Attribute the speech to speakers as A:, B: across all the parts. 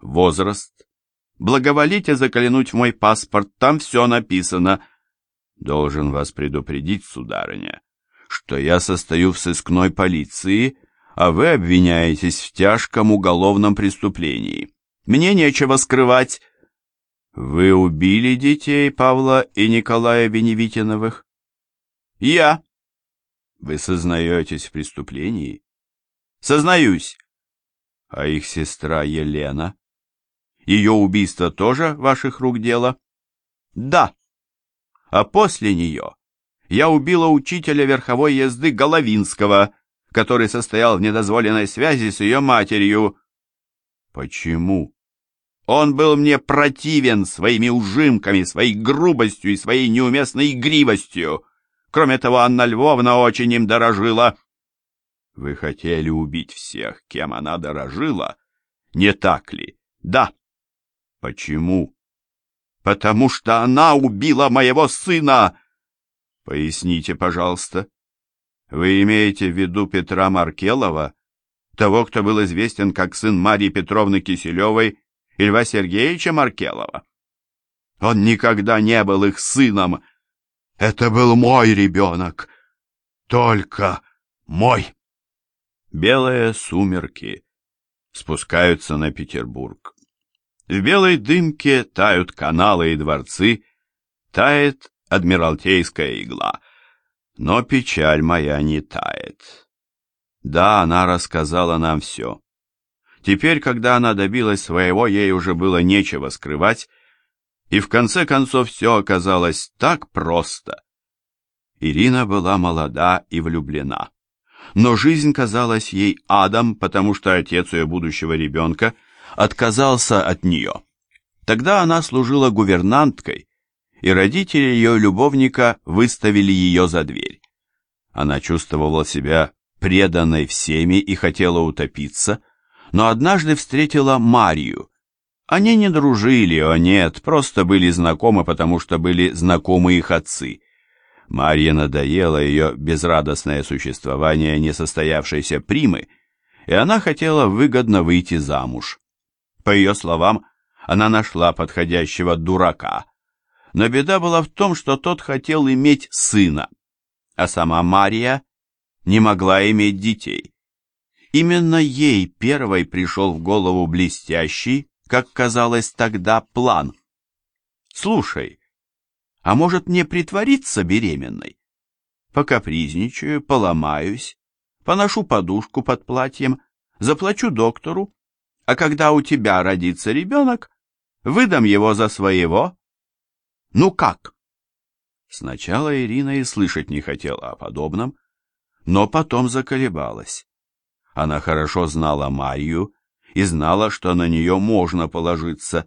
A: возраст. Благоволите заглянуть в мой паспорт, там все написано. Должен вас предупредить, сударыня, что я состою в сыскной полиции, а вы обвиняетесь в тяжком уголовном преступлении. Мне нечего скрывать. Вы убили детей Павла и Николая Веневитиновых? Я. Вы сознаетесь в преступлении? Сознаюсь. А их сестра Елена? Ее убийство тоже ваших рук дело? Да. А после нее я убила учителя верховой езды Головинского, который состоял в недозволенной связи с ее матерью. Почему? Он был мне противен своими ужимками, своей грубостью и своей неуместной игривостью. Кроме того, Анна Львовна очень им дорожила. Вы хотели убить всех, кем она дорожила, не так ли? Да. Почему? Потому что она убила моего сына. Поясните, пожалуйста. Вы имеете в виду Петра Маркелова, того, кто был известен как сын Марии Петровны Киселевой и Льва Сергеевича Маркелова? Он никогда не был их сыном. Это был мой ребенок. Только мой. Белые сумерки спускаются на Петербург. В белой дымке тают каналы и дворцы, тает адмиралтейская игла. Но печаль моя не тает. Да, она рассказала нам все. Теперь, когда она добилась своего, ей уже было нечего скрывать, и в конце концов все оказалось так просто. Ирина была молода и влюблена. Но жизнь казалась ей адом, потому что отец ее будущего ребенка – отказался от нее. Тогда она служила гувернанткой, и родители ее любовника выставили ее за дверь. Она чувствовала себя преданной всеми и хотела утопиться, но однажды встретила Марию. Они не дружили, о нет, просто были знакомы, потому что были знакомы их отцы. Марье надоело ее безрадостное существование несостоявшейся примы, и она хотела выгодно выйти замуж. По ее словам, она нашла подходящего дурака. Но беда была в том, что тот хотел иметь сына, а сама Мария не могла иметь детей. Именно ей первой пришел в голову блестящий, как казалось тогда, план. «Слушай, а может мне притвориться беременной? Покапризничаю, поломаюсь, поношу подушку под платьем, заплачу доктору, а когда у тебя родится ребенок, выдам его за своего. Ну как? Сначала Ирина и слышать не хотела о подобном, но потом заколебалась. Она хорошо знала Марию и знала, что на нее можно положиться.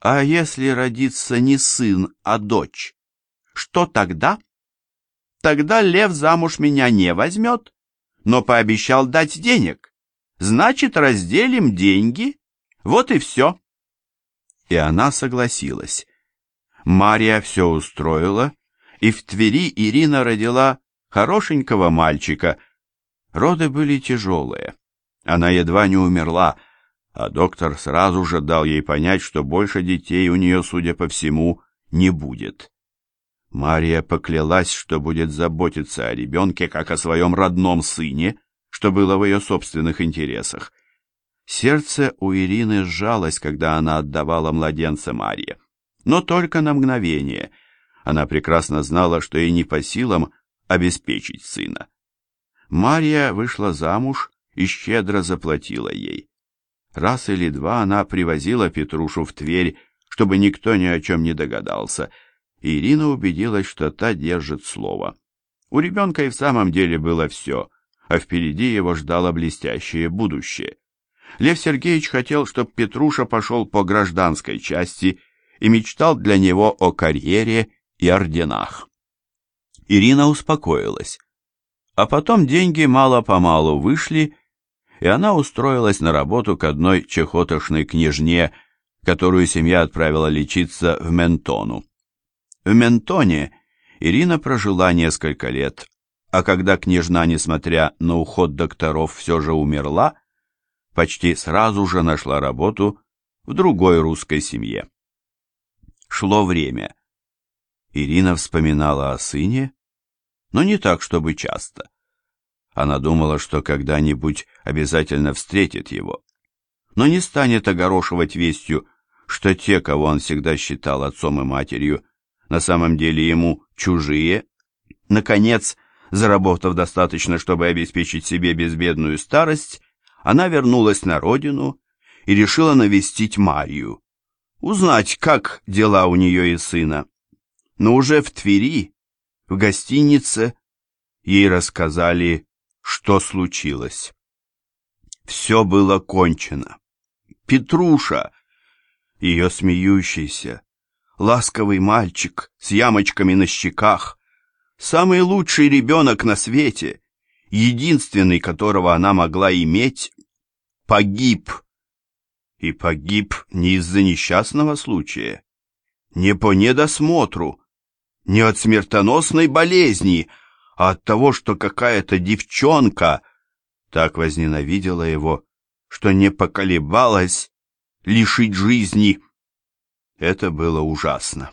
A: А если родится не сын, а дочь, что тогда? Тогда Лев замуж меня не возьмет, но пообещал дать денег. Значит, разделим деньги. Вот и все. И она согласилась. Мария все устроила, и в Твери Ирина родила хорошенького мальчика. Роды были тяжелые. Она едва не умерла, а доктор сразу же дал ей понять, что больше детей у нее, судя по всему, не будет. Мария поклялась, что будет заботиться о ребенке, как о своем родном сыне, что было в ее собственных интересах. Сердце у Ирины сжалось, когда она отдавала младенца Марье. Но только на мгновение. Она прекрасно знала, что ей не по силам обеспечить сына. Марья вышла замуж и щедро заплатила ей. Раз или два она привозила Петрушу в Тверь, чтобы никто ни о чем не догадался. Ирина убедилась, что та держит слово. У ребенка и в самом деле было все а впереди его ждало блестящее будущее. Лев Сергеевич хотел, чтобы Петруша пошел по гражданской части и мечтал для него о карьере и орденах. Ирина успокоилась. А потом деньги мало-помалу вышли, и она устроилась на работу к одной чехотошной княжне, которую семья отправила лечиться в Ментону. В Ментоне Ирина прожила несколько лет, а когда княжна, несмотря на уход докторов, все же умерла, почти сразу же нашла работу в другой русской семье. Шло время. Ирина вспоминала о сыне, но не так, чтобы часто. Она думала, что когда-нибудь обязательно встретит его, но не станет огорошивать вестью, что те, кого он всегда считал отцом и матерью, на самом деле ему чужие. Наконец, заработав достаточно, чтобы обеспечить себе безбедную старость, она вернулась на родину и решила навестить Марию, узнать, как дела у нее и сына. Но уже в Твери, в гостинице, ей рассказали, что случилось. Все было кончено. Петруша, ее смеющийся, ласковый мальчик с ямочками на щеках, самый лучший ребенок на свете, единственный, которого она могла иметь, погиб. И погиб не из-за несчастного случая, не по недосмотру, не от смертоносной болезни, а от того, что какая-то девчонка так возненавидела его, что не поколебалась лишить жизни. Это было ужасно.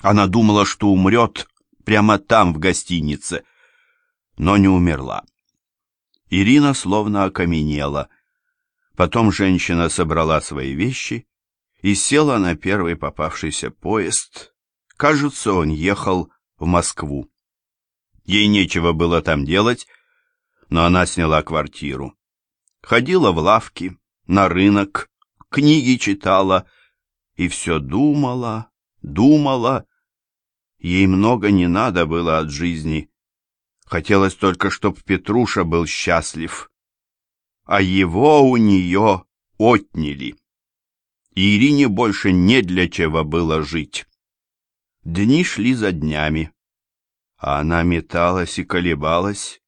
A: Она думала, что умрет прямо там, в гостинице, но не умерла. Ирина словно окаменела. Потом женщина собрала свои вещи и села на первый попавшийся поезд. Кажется, он ехал в Москву. Ей нечего было там делать, но она сняла квартиру. Ходила в лавки, на рынок, книги читала и все думала, думала. Ей много не надо было от жизни. Хотелось только, чтоб Петруша был счастлив. А его у нее отняли. И Ирине больше не для чего было жить. Дни шли за днями, а она металась и колебалась,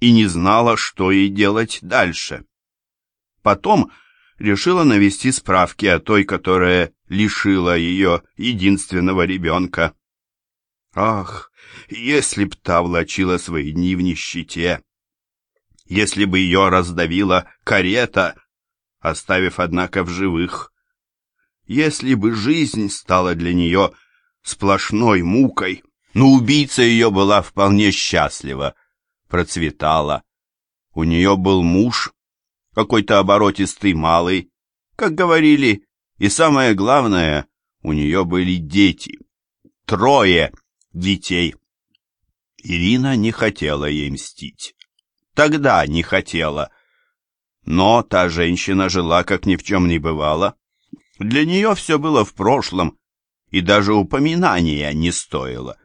A: и не знала, что ей делать дальше. Потом решила навести справки о той, которая лишила ее единственного ребенка. Ах, если б та влачила свои дни в нищете! Если бы ее раздавила карета, оставив, однако, в живых! Если бы жизнь стала для нее сплошной мукой. Но убийца ее была вполне счастлива, процветала. У нее был муж, какой-то оборотистый малый, как говорили, и самое главное, у нее были дети. Трое детей. Ирина не хотела ей мстить. Тогда не хотела. Но та женщина жила, как ни в чем не бывало. Для нее все было в прошлом, и даже упоминания не стоило.